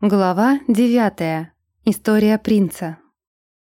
Глава девятая. История принца.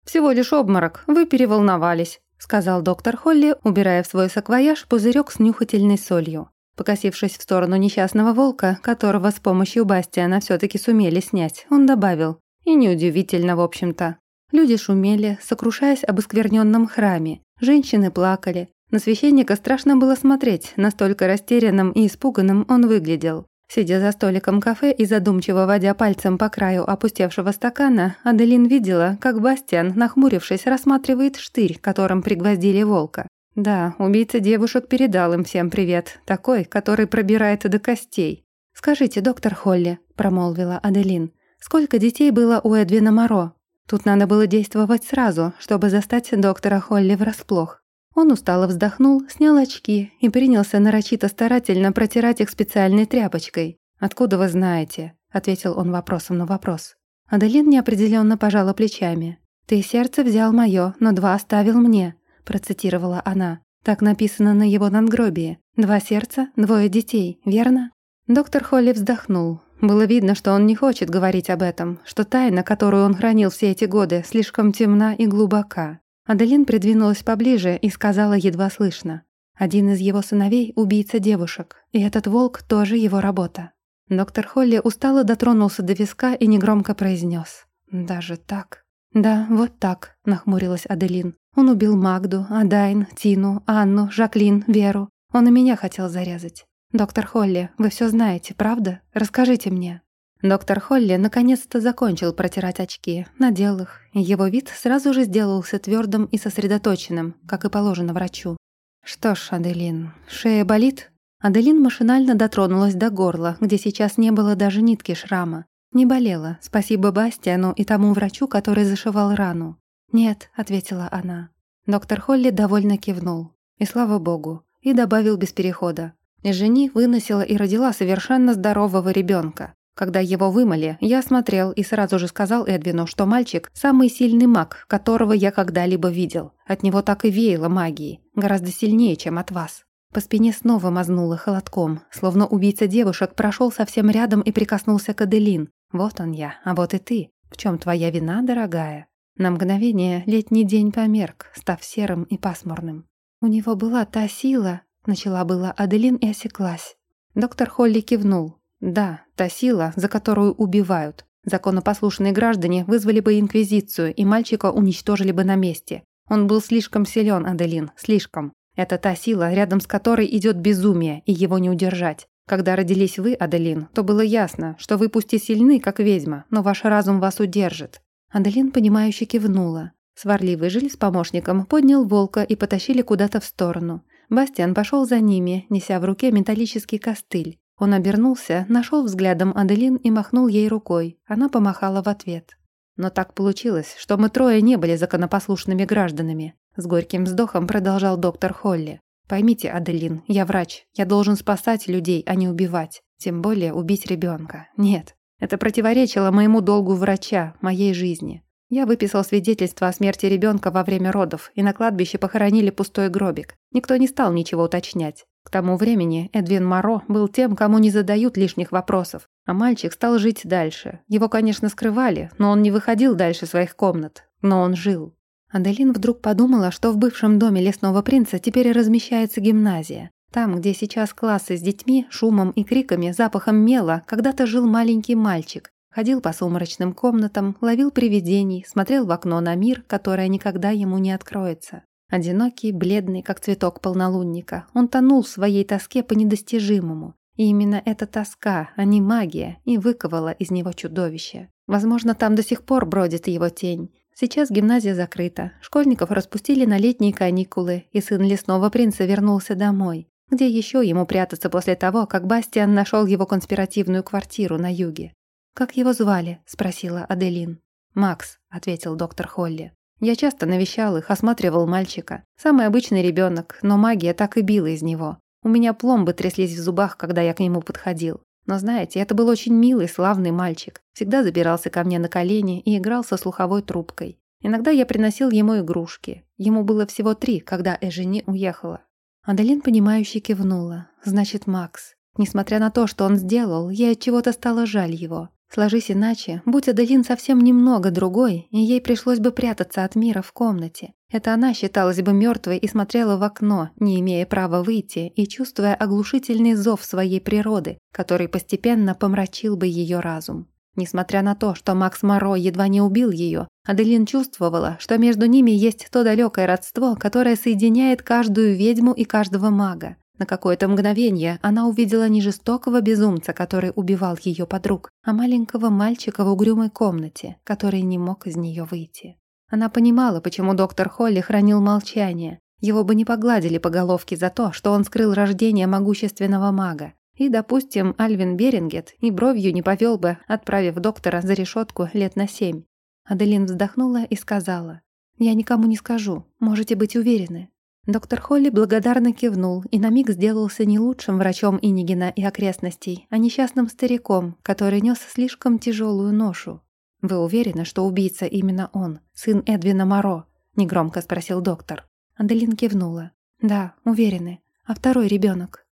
«Всего лишь обморок, вы переволновались», — сказал доктор Холли, убирая в свой саквояж пузырек с нюхательной солью. Покосившись в сторону несчастного волка, которого с помощью Бастиана все таки сумели снять, он добавил. И неудивительно, в общем-то. Люди шумели, сокрушаясь об оскверненном храме. Женщины плакали. На священника страшно было смотреть, настолько растерянным и испуганным он выглядел. Сидя за столиком кафе и задумчиво водя пальцем по краю опустевшего стакана, Аделин видела, как Бастиан, нахмурившись, рассматривает штырь, которым пригвоздили волка. Да, убийца девушек передал им всем привет, такой, который пробирает до костей. «Скажите, доктор Холли», — промолвила Аделин, «сколько детей было у Эдвина Моро?» Тут надо было действовать сразу, чтобы застать доктора Холли врасплох. Он устало вздохнул, снял очки и принялся нарочито старательно протирать их специальной тряпочкой. «Откуда вы знаете?» — ответил он вопросом на вопрос. Аделин неопределенно пожала плечами. «Ты сердце взял моё, но два оставил мне», — процитировала она. «Так написано на его надгробии. Два сердца, двое детей, верно?» Доктор Холли вздохнул. Было видно, что он не хочет говорить об этом, что тайна, которую он хранил все эти годы, слишком темна и глубока. Аделин придвинулась поближе и сказала едва слышно. «Один из его сыновей — убийца девушек, и этот волк тоже его работа». Доктор Холли устало дотронулся до виска и негромко произнес: «Даже так?» «Да, вот так», — нахмурилась Аделин. «Он убил Магду, Адайн, Тину, Анну, Жаклин, Веру. Он и меня хотел зарезать. Доктор Холли, вы все знаете, правда? Расскажите мне». Доктор Холли наконец-то закончил протирать очки, надел их, его вид сразу же сделался твердым и сосредоточенным, как и положено врачу. «Что ж, Аделин, шея болит?» Аделин машинально дотронулась до горла, где сейчас не было даже нитки шрама. Не болела, спасибо Бастиану и тому врачу, который зашивал рану. «Нет», — ответила она. Доктор Холли довольно кивнул. И слава богу. И добавил без перехода. Жени выносила и родила совершенно здорового ребенка. Когда его вымыли, я смотрел и сразу же сказал Эдвину, что мальчик – самый сильный маг, которого я когда-либо видел. От него так и веяло магией, гораздо сильнее, чем от вас. По спине снова мазнуло холодком, словно убийца девушек прошел совсем рядом и прикоснулся к Аделин. Вот он я, а вот и ты. В чем твоя вина, дорогая? На мгновение летний день померк, став серым и пасмурным. У него была та сила, начала была Аделин и осеклась. Доктор Холли кивнул, да, та сила, за которую убивают. Законопослушные граждане вызвали бы инквизицию, и мальчика уничтожили бы на месте. Он был слишком силен, Аделин, слишком. Это та сила, рядом с которой идет безумие, и его не удержать. Когда родились вы, Аделин, то было ясно, что вы пусть и сильны, как ведьма, но ваш разум вас удержит. Аделин, понимающе кивнула. Сварливый жиль с помощником поднял волка и потащили куда-то в сторону. Бастиан пошел за ними, неся в руке металлический костыль. Он обернулся, нашел взглядом Аделин и махнул ей рукой. Она помахала в ответ. Но так получилось, что мы трое не были законопослушными гражданами. С горьким вздохом продолжал доктор Холли. Поймите, Аделин, я врач. Я должен спасать людей, а не убивать. Тем более убить ребенка. Нет. Это противоречило моему долгу врача, моей жизни. Я выписал свидетельство о смерти ребенка во время родов, и на кладбище похоронили пустой гробик. Никто не стал ничего уточнять. К тому времени Эдвин Моро был тем, кому не задают лишних вопросов, а мальчик стал жить дальше. Его, конечно, скрывали, но он не выходил дальше своих комнат. Но он жил. Аделин вдруг подумала, что в бывшем доме лесного принца теперь размещается гимназия. Там, где сейчас классы с детьми, шумом и криками, запахом мела, когда-то жил маленький мальчик. Ходил по сумрачным комнатам, ловил привидений, смотрел в окно на мир, которое никогда ему не откроется. Одинокий, бледный, как цветок полнолунника, он тонул в своей тоске по недостижимому. И именно эта тоска, а не магия, и выковала из него чудовище. Возможно, там до сих пор бродит его тень. Сейчас гимназия закрыта, школьников распустили на летние каникулы, и сын лесного принца вернулся домой. Где еще ему прятаться после того, как Бастиан нашел его конспиративную квартиру на юге? «Как его звали?» – спросила Аделин. «Макс», – ответил доктор Холли. Я часто навещал их, осматривал мальчика. Самый обычный ребенок, но магия так и била из него. У меня пломбы тряслись в зубах, когда я к нему подходил. Но знаете, это был очень милый, славный мальчик. Всегда забирался ко мне на колени и играл со слуховой трубкой. Иногда я приносил ему игрушки. Ему было всего три, когда Эжени уехала. Аделин, понимающе кивнула. Значит, Макс. Несмотря на то, что он сделал, я от чего-то стала жаль его. Сложись иначе, будь Аделин совсем немного другой, и ей пришлось бы прятаться от мира в комнате. Это она считалась бы мертвой и смотрела в окно, не имея права выйти и чувствуя оглушительный зов своей природы, который постепенно помрачил бы ее разум. Несмотря на то, что Макс Моро едва не убил ее, Аделин чувствовала, что между ними есть то далекое родство, которое соединяет каждую ведьму и каждого мага. На какое-то мгновение она увидела не жестокого безумца, который убивал ее подруг, а маленького мальчика в угрюмой комнате, который не мог из нее выйти. Она понимала, почему доктор Холли хранил молчание. Его бы не погладили по головке за то, что он скрыл рождение могущественного мага. И, допустим, Альвин Берингет и бровью не повел бы, отправив доктора за решетку лет на семь. Аделин вздохнула и сказала, «Я никому не скажу, можете быть уверены». Доктор Холли благодарно кивнул и на миг сделался не лучшим врачом Инигина и окрестностей, а несчастным стариком, который нес слишком тяжелую ношу. «Вы уверены, что убийца именно он, сын Эдвина Моро?» — негромко спросил доктор. Аделин кивнула. «Да, уверены. А второй ребенок.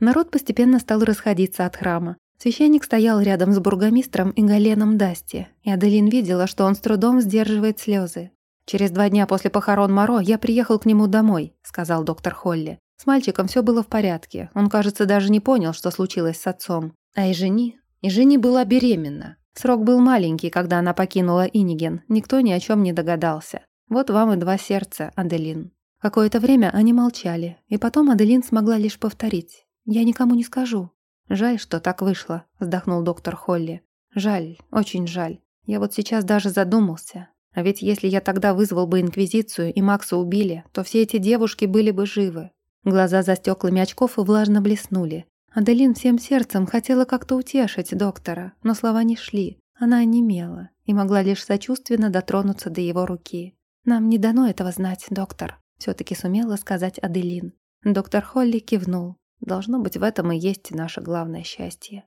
Народ постепенно стал расходиться от храма. Священник стоял рядом с бургомистром и Галеном Дасти, и Аделин видела, что он с трудом сдерживает слезы. «Через два дня после похорон Моро я приехал к нему домой», — сказал доктор Холли. С мальчиком все было в порядке. Он, кажется, даже не понял, что случилось с отцом. А и жени? И жени была беременна. Срок был маленький, когда она покинула Иниген. Никто ни о чем не догадался. Вот вам и два сердца, Аделин. Какое-то время они молчали, и потом Аделин смогла лишь повторить. «Я никому не скажу». «Жаль, что так вышло», — вздохнул доктор Холли. «Жаль, очень жаль. Я вот сейчас даже задумался. А ведь если я тогда вызвал бы Инквизицию и Макса убили, то все эти девушки были бы живы». Глаза за стеклами очков влажно блеснули. Аделин всем сердцем хотела как-то утешить доктора, но слова не шли. Она онемела и могла лишь сочувственно дотронуться до его руки. «Нам не дано этого знать, доктор», — все-таки сумела сказать Аделин. Доктор Холли кивнул. Должно быть, в этом и есть наше главное счастье.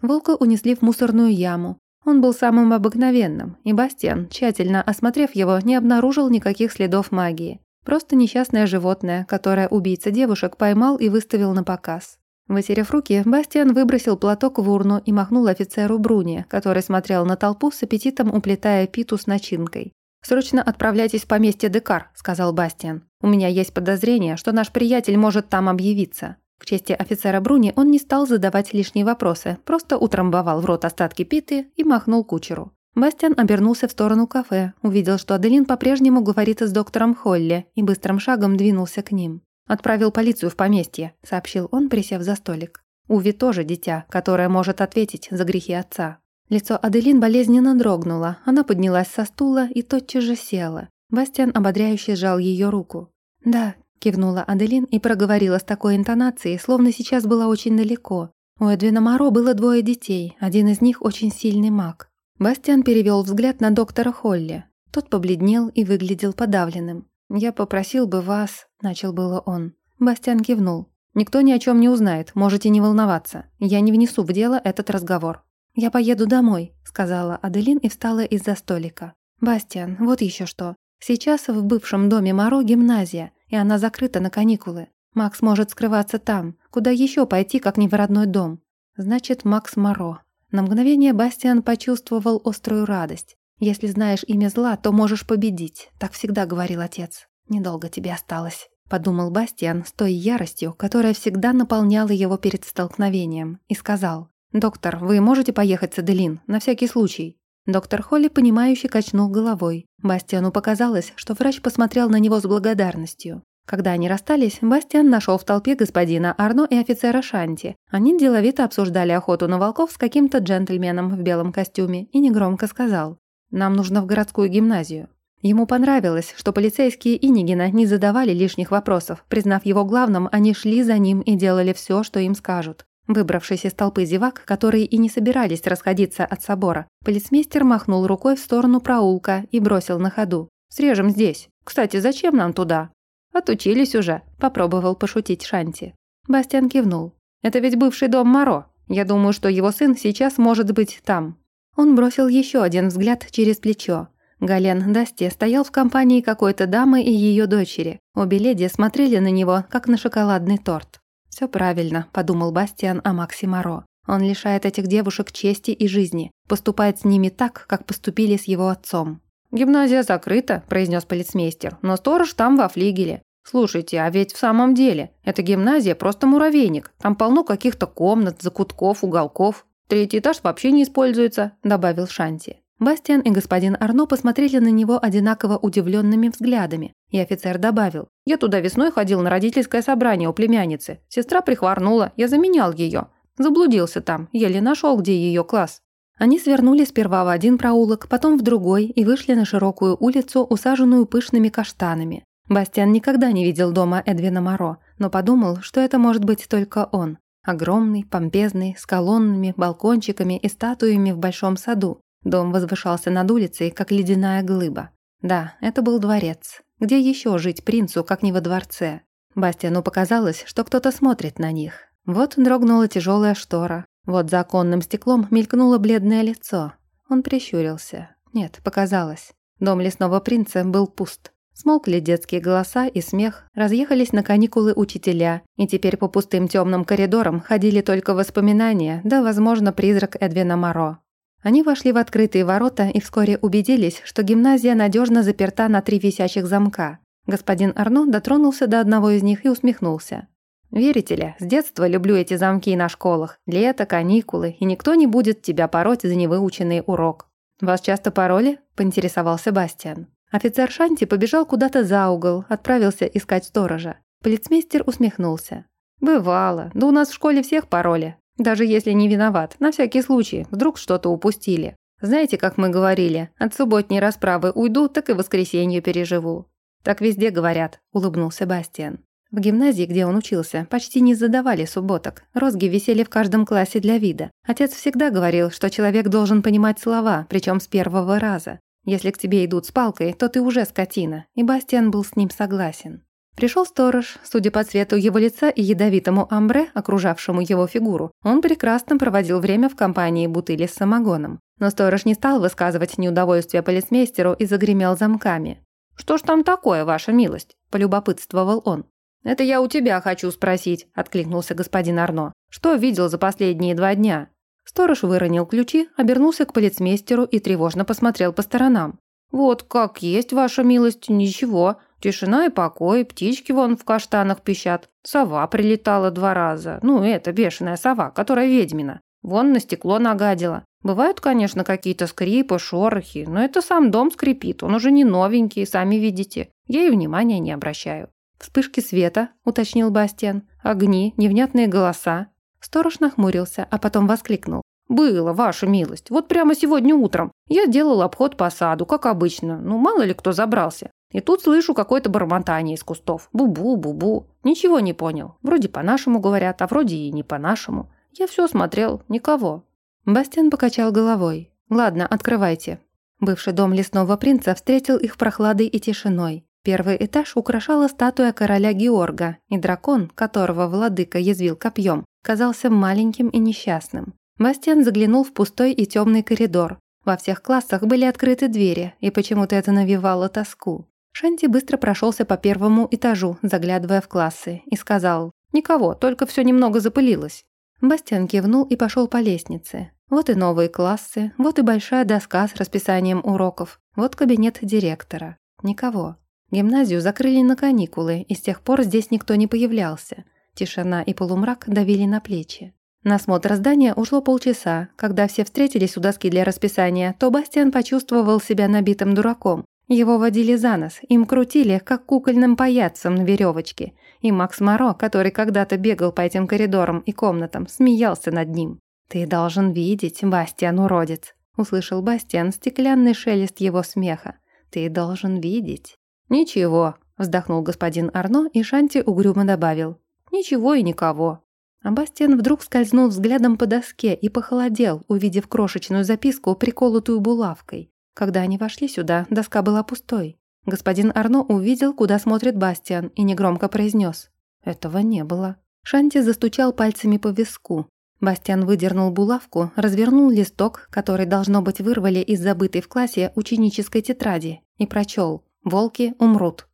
Волка унесли в мусорную яму. Он был самым обыкновенным, и Бастиан, тщательно осмотрев его, не обнаружил никаких следов магии. Просто несчастное животное, которое убийца девушек поймал и выставил на показ. Вытерев руки, Бастиан выбросил платок в урну и махнул офицеру Бруни, который смотрел на толпу с аппетитом, уплетая питу с начинкой. «Срочно отправляйтесь в поместье Декар», — сказал Бастиан. «У меня есть подозрение, что наш приятель может там объявиться. К чести офицера Бруни он не стал задавать лишние вопросы, просто утрамбовал в рот остатки питы и махнул кучеру. Бастиан обернулся в сторону кафе, увидел, что Аделин по-прежнему говорит с доктором Холли и быстрым шагом двинулся к ним. «Отправил полицию в поместье», — сообщил он, присев за столик. «Уви тоже дитя, которое может ответить за грехи отца». Лицо Аделин болезненно дрогнуло, она поднялась со стула и тотчас же села. Бастиан ободряюще сжал ее руку. «Да, Кивнула Аделин и проговорила с такой интонацией, словно сейчас была очень далеко. У Эдвина Моро было двое детей, один из них очень сильный маг. Бастиан перевел взгляд на доктора Холли. Тот побледнел и выглядел подавленным. «Я попросил бы вас...» – начал было он. Бастиан кивнул. «Никто ни о чем не узнает, можете не волноваться. Я не внесу в дело этот разговор». «Я поеду домой», – сказала Аделин и встала из-за столика. «Бастиан, вот еще что. Сейчас в бывшем доме Моро гимназия, и она закрыта на каникулы. Макс может скрываться там. Куда еще пойти, как не в родной дом? Значит, Макс Моро. На мгновение Бастиан почувствовал острую радость. «Если знаешь имя зла, то можешь победить», — так всегда говорил отец. «Недолго тебе осталось», — подумал Бастиан с той яростью, которая всегда наполняла его перед столкновением, и сказал, «Доктор, вы можете поехать с Аделин, на всякий случай?» Доктор Холли, понимающе качнул головой. Бастиану показалось, что врач посмотрел на него с благодарностью. Когда они расстались, Бастиан нашел в толпе господина Арно и офицера Шанти. Они деловито обсуждали охоту на волков с каким-то джентльменом в белом костюме и негромко сказал «Нам нужно в городскую гимназию». Ему понравилось, что полицейские Инигина не задавали лишних вопросов. Признав его главным, они шли за ним и делали все, что им скажут. Выбравшись из толпы зевак, которые и не собирались расходиться от собора, полицмейстер махнул рукой в сторону проулка и бросил на ходу. «Срежем здесь. Кстати, зачем нам туда?» «Отучились уже», – попробовал пошутить Шанти. Бастиан кивнул. «Это ведь бывший дом Моро. Я думаю, что его сын сейчас может быть там». Он бросил еще один взгляд через плечо. Гален Дасти стоял в компании какой-то дамы и ее дочери. Обе леди смотрели на него, как на шоколадный торт. Все правильно», – подумал Бастиан о Макси Моро. Он лишает этих девушек чести и жизни, поступает с ними так, как поступили с его отцом. «Гимназия закрыта», – произнес полицмейстер, – «но сторож там во флигеле. Слушайте, а ведь в самом деле, эта гимназия просто муравейник. Там полно каких-то комнат, закутков, уголков. Третий этаж вообще не используется», – добавил Шанти. Бастиан и господин Арно посмотрели на него одинаково удивленными взглядами, и офицер добавил. «Я туда весной ходил на родительское собрание у племянницы. Сестра прихворнула, я заменял ее. Заблудился там, еле нашел, где ее класс. Они свернули сперва в один проулок, потом в другой и вышли на широкую улицу, усаженную пышными каштанами. Бастиан никогда не видел дома Эдвина Моро, но подумал, что это может быть только он. Огромный, помпезный, с колоннами, балкончиками и статуями в большом саду. Дом возвышался над улицей, как ледяная глыба. Да, это был дворец. Где еще жить принцу, как не во дворце? Бастиану показалось, что кто-то смотрит на них. Вот дрогнула тяжелая штора. Вот за оконным стеклом мелькнуло бледное лицо. Он прищурился. Нет, показалось. Дом лесного принца был пуст. Смолкли детские голоса и смех, разъехались на каникулы учителя, и теперь по пустым темным коридорам ходили только воспоминания, да, возможно, призрак Эдвина Моро. Они вошли в открытые ворота и вскоре убедились, что гимназия надежно заперта на три висящих замка. Господин Арно дотронулся до одного из них и усмехнулся. Верите ли, с детства люблю эти замки на школах. Лето, каникулы, и никто не будет тебя пороть за невыученный урок. Вас часто пороли? поинтересовался Бастиан. Офицер Шанти побежал куда-то за угол, отправился искать сторожа. Полицмейстер усмехнулся. «Бывало. Да у нас в школе всех пароли. Даже если не виноват. На всякий случай. Вдруг что-то упустили. Знаете, как мы говорили, от субботней расправы уйду, так и воскресенье переживу». «Так везде говорят», – улыбнулся Бастиан. В гимназии, где он учился, почти не задавали субботок. Розги висели в каждом классе для вида. Отец всегда говорил, что человек должен понимать слова, причем с первого раза. Если к тебе идут с палкой, то ты уже скотина, и Бастиан был с ним согласен. Пришел сторож, судя по цвету его лица и ядовитому амбре, окружавшему его фигуру, он прекрасно проводил время в компании бутыли с самогоном. Но сторож не стал высказывать неудовольствие полицмейстеру и загремел замками. «Что ж там такое, ваша милость?» – полюбопытствовал он. «Это я у тебя хочу спросить», – откликнулся господин Арно. «Что видел за последние два дня?» Сторож выронил ключи, обернулся к полицмейстеру и тревожно посмотрел по сторонам. «Вот как есть, ваша милость, ничего. Тишина и покой, птички вон в каштанах пищат. Сова прилетала два раза. Ну, это бешеная сова, которая ведьмина. Вон на стекло нагадила. Бывают, конечно, какие-то скрипы, шорохи, но это сам дом скрипит, он уже не новенький, сами видите. Я и внимания не обращаю. «Вспышки света», — уточнил Бастиан. «Огни, невнятные голоса». Сторож нахмурился, а потом воскликнул. «Было, ваша милость. Вот прямо сегодня утром. Я делал обход по саду, как обычно. Ну, мало ли кто забрался. И тут слышу какое-то бормотание из кустов. Бу-бу, бу-бу. Ничего не понял. Вроде по-нашему говорят, а вроде и не по-нашему. Я все смотрел. Никого». Бастиан покачал головой. «Ладно, открывайте». Бывший дом лесного принца встретил их прохладой и тишиной. Первый этаж украшала статуя короля Георга, и дракон, которого владыка язвил копьем, казался маленьким и несчастным. Бастиан заглянул в пустой и темный коридор. Во всех классах были открыты двери, и почему-то это навевало тоску. Шанти быстро прошелся по первому этажу, заглядывая в классы, и сказал «Никого, только все немного запылилось». Бастиан кивнул и пошел по лестнице. Вот и новые классы, вот и большая доска с расписанием уроков, вот кабинет директора. Никого. Гимназию закрыли на каникулы, и с тех пор здесь никто не появлялся. Тишина и полумрак давили на плечи. На осмотр здания ушло полчаса. Когда все встретились у доски для расписания, то Бастиан почувствовал себя набитым дураком. Его водили за нос, им крутили, как кукольным паяцем на веревочке. И Макс Моро, который когда-то бегал по этим коридорам и комнатам, смеялся над ним. «Ты должен видеть, Бастиан, уродец!» Услышал Бастиан стеклянный шелест его смеха. «Ты должен видеть!» «Ничего», – вздохнул господин Арно, и Шанти угрюмо добавил. «Ничего и никого». А Бастиан вдруг скользнул взглядом по доске и похолодел, увидев крошечную записку, приколотую булавкой. Когда они вошли сюда, доска была пустой. Господин Арно увидел, куда смотрит Бастиан, и негромко произнес. «Этого не было». Шанти застучал пальцами по виску. Бастиан выдернул булавку, развернул листок, который, должно быть, вырвали из забытой в классе ученической тетради, и прочел Волки умрут.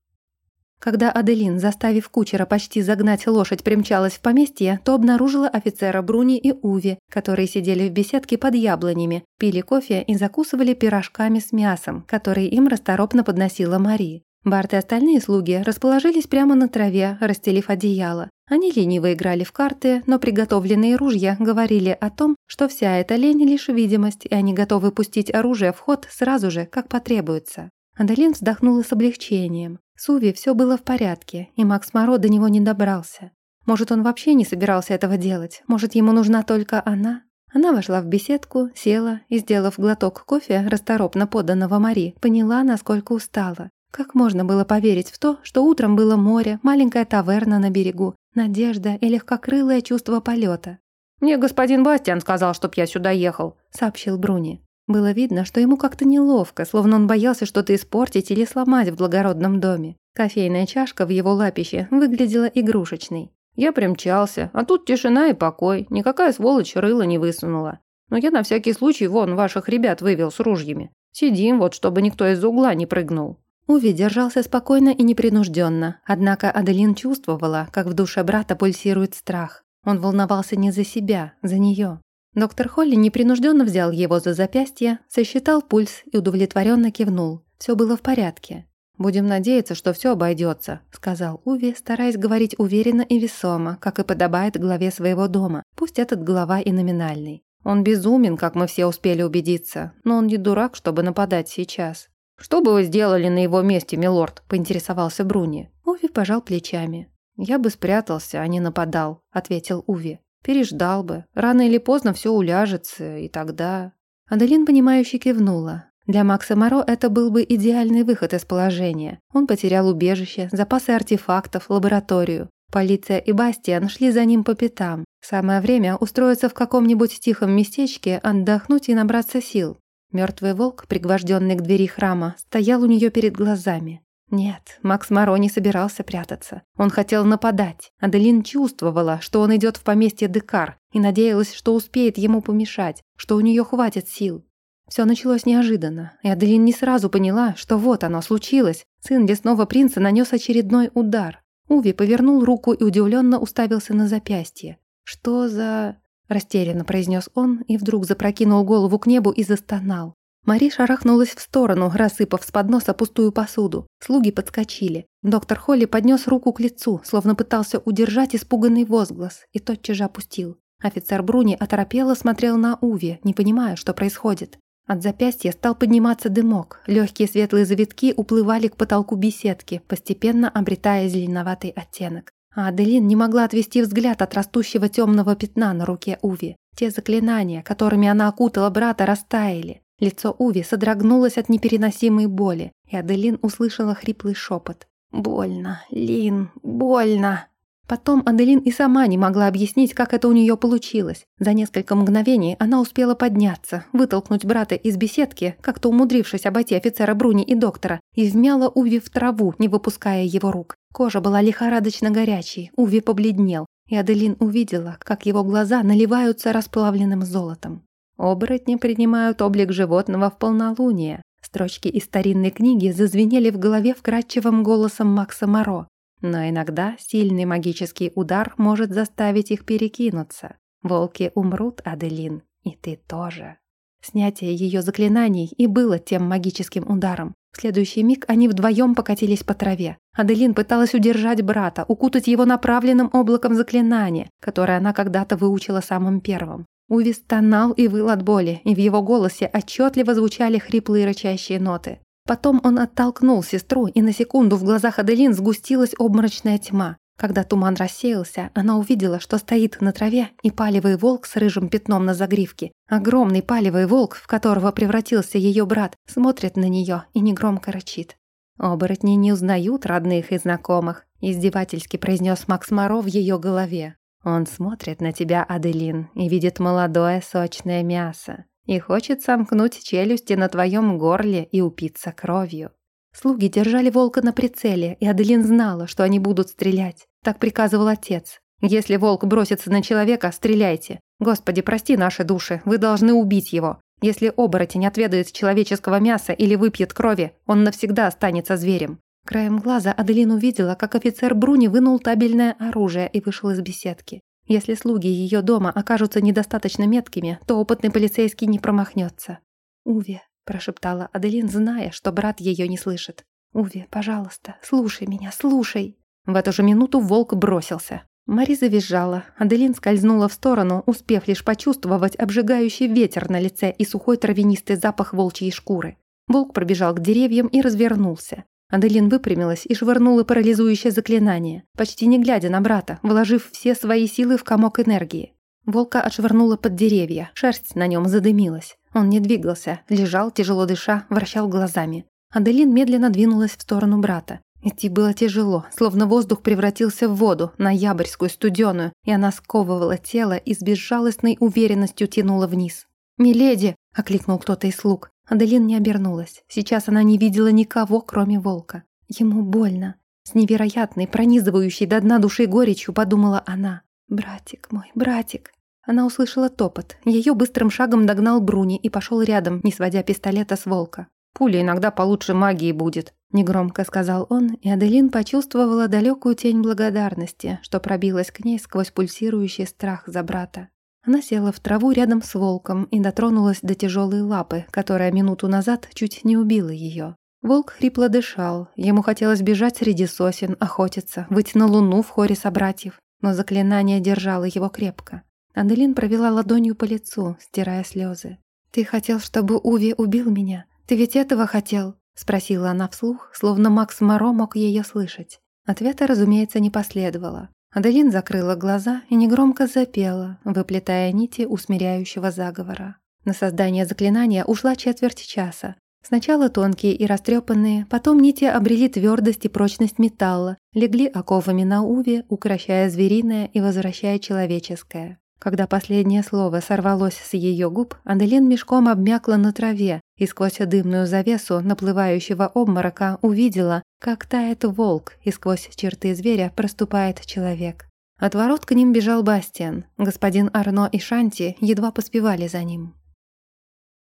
Когда Аделин, заставив кучера почти загнать лошадь, примчалась в поместье, то обнаружила офицера Бруни и Уви, которые сидели в беседке под яблонями, пили кофе и закусывали пирожками с мясом, которые им расторопно подносила Мари. Барт и остальные слуги расположились прямо на траве, расстелив одеяло. Они лениво играли в карты, но приготовленные ружья говорили о том, что вся эта лень – лишь видимость, и они готовы пустить оружие в ход сразу же, как потребуется. Адалин вздохнула с облегчением. С Уви все было в порядке, и Макс Моро до него не добрался. Может, он вообще не собирался этого делать, может, ему нужна только она? Она вошла в беседку, села и, сделав глоток кофе, расторопно поданного Мари, поняла, насколько устала. Как можно было поверить в то, что утром было море, маленькая таверна на берегу, надежда и легкокрылое чувство полета? «Мне господин Бастиан сказал, чтоб я сюда ехал», — сообщил Бруни. Было видно, что ему как-то неловко, словно он боялся что-то испортить или сломать в благородном доме. Кофейная чашка в его лапище выглядела игрушечной. Я примчался, а тут тишина и покой, никакая сволочь рыла не высунула. Но я на всякий случай вон ваших ребят вывел с ружьями. Сидим вот, чтобы никто из угла не прыгнул. Уви держался спокойно и непринужденно, однако Аделин чувствовала, как в душе брата пульсирует страх. Он волновался не за себя, за нее. Доктор Холли непринужденно взял его за запястье, сосчитал пульс и удовлетворенно кивнул. Все было в порядке. «Будем надеяться, что все обойдется», — сказал Уви, стараясь говорить уверенно и весомо, как и подобает главе своего дома, пусть этот глава и номинальный. Он безумен, как мы все успели убедиться, но он не дурак, чтобы нападать сейчас. «Что бы вы сделали на его месте, милорд?» – поинтересовался Бруни. Уви пожал плечами. «Я бы спрятался, а не нападал», – ответил Уви. «Переждал бы. Рано или поздно все уляжется, и тогда...» Аделин, понимающе кивнула. Для Макса Моро это был бы идеальный выход из положения. Он потерял убежище, запасы артефактов, лабораторию. Полиция и Бастиан шли за ним по пятам. Самое время устроиться в каком-нибудь тихом местечке, отдохнуть и набраться сил. Мертвый волк, пригвожденный к двери храма, стоял у нее перед глазами. Нет, Макс Моро не собирался прятаться. Он хотел нападать. Аделин чувствовала, что он идет в поместье Декар, и надеялась, что успеет ему помешать, что у нее хватит сил. Все началось неожиданно, и Аделин не сразу поняла, что вот оно случилось. Сын лесного принца нанес очередной удар. Уви повернул руку и удивленно уставился на запястье. Что за... Растерянно произнес он и вдруг запрокинул голову к небу и застонал. Мари шарахнулась в сторону, рассыпав с подноса пустую посуду. Слуги подскочили. Доктор Холли поднес руку к лицу, словно пытался удержать испуганный возглас, и тотчас же опустил. Офицер Бруни оторопело смотрел на Уви, не понимая, что происходит. От запястья стал подниматься дымок. Легкие светлые завитки уплывали к потолку беседки, постепенно обретая зеленоватый оттенок. А Аделин не могла отвести взгляд от растущего темного пятна на руке Уви. Те заклинания, которыми она окутала брата, растаяли. Лицо Уви содрогнулось от непереносимой боли, и Аделин услышала хриплый шепот. «Больно, Лин, больно!» Потом Аделин и сама не могла объяснить, как это у нее получилось. За несколько мгновений она успела подняться, вытолкнуть брата из беседки, как-то умудрившись обойти офицера Бруни и доктора, и вмяла Уви в траву, не выпуская его рук. Кожа была лихорадочно горячей, Уви побледнел, и Аделин увидела, как его глаза наливаются расплавленным золотом. Оборотни принимают облик животного в полнолуние. Строчки из старинной книги зазвенели в голове вкрадчивым голосом Макса Моро. Но иногда сильный магический удар может заставить их перекинуться. Волки умрут, Аделин, и ты тоже. Снятие ее заклинаний и было тем магическим ударом. В следующий миг они вдвоем покатились по траве. Аделин пыталась удержать брата, укутать его направленным облаком заклинания, которое она когда-то выучила самым первым. Уви стонал и выл от боли, и в его голосе отчетливо звучали хриплые рычащие ноты. Потом он оттолкнул сестру, и на секунду в глазах Аделин сгустилась обморочная тьма. Когда туман рассеялся, она увидела, что стоит на траве и палевый волк с рыжим пятном на загривке. Огромный палевый волк, в которого превратился ее брат, смотрит на нее и негромко рычит. «Оборотни не узнают родных и знакомых», – издевательски произнес Макс Моро в ее голове. «Он смотрит на тебя, Аделин, и видит молодое сочное мясо и хочет сомкнуть челюсти на твоем горле и упиться кровью. Слуги держали волка на прицеле, и Аделин знала, что они будут стрелять. Так приказывал отец. «Если волк бросится на человека, стреляйте. Господи, прости наши души, вы должны убить его. Если оборотень отведает человеческого мяса или выпьет крови, он навсегда останется зверем. Краем глаза Аделин увидела, как офицер Бруни вынул табельное оружие и вышел из беседки. Если слуги ее дома окажутся недостаточно меткими, то опытный полицейский не промахнется. «Уве», – прошептала Аделин, зная, что брат ее не слышит. «Уве, пожалуйста, слушай меня, слушай». В эту же минуту волк бросился. Мари завизжала. Аделин скользнула в сторону, успев лишь почувствовать обжигающий ветер на лице и сухой травянистый запах волчьей шкуры. Волк пробежал к деревьям и развернулся. Аделин выпрямилась и швырнула парализующее заклинание, почти не глядя на брата, вложив все свои силы в комок энергии. Волка отшвырнула под деревья, шерсть на нем задымилась. Он не двигался, лежал, тяжело дыша, вращал глазами. Аделин медленно двинулась в сторону брата. Идти было тяжело, словно воздух превратился в воду, ноябрьскую, студеную, и она сковывала тело и с безжалостной уверенностью тянула вниз. «Миледи!» – окликнул кто-то из слуг. Аделин не обернулась. Сейчас она не видела никого, кроме волка. Ему больно. С невероятной, пронизывающей до дна души горечью подумала она. «Братик мой, братик!» Она услышала топот. Ее быстрым шагом догнал Бруни и пошел рядом, не сводя пистолета с волка. «Пуля иногда получше магии будет», – негромко сказал он, и Аделин почувствовала далекую тень благодарности, что пробилась к ней сквозь пульсирующий страх за брата. Она села в траву рядом с волком и дотронулась до тяжелой лапы, которая минуту назад чуть не убила ее. Волк хрипло дышал, ему хотелось бежать среди сосен, охотиться, выйти на луну в хоре собратьев, но заклинание держало его крепко. Аделин провела ладонью по лицу, стирая слезы. «Ты хотел, чтобы Уви убил меня? Ты ведь этого хотел?» — спросила она вслух, словно Макс Моро мог ее слышать. Ответа, разумеется, не последовало. Аделин закрыла глаза и негромко запела, выплетая нити усмиряющего заговора. На создание заклинания ушла четверть часа. Сначала тонкие и растрепанные, потом нити обрели твердость и прочность металла, легли оковами на уве, укращая звериное и возвращая человеческое. Когда последнее слово сорвалось с ее губ, Аделин мешком обмякла на траве и сквозь дымную завесу наплывающего обморока увидела, как тает волк, и сквозь черты зверя проступает человек. От ворот к ним бежал Бастиан. Господин Арно и Шанти едва поспевали за ним.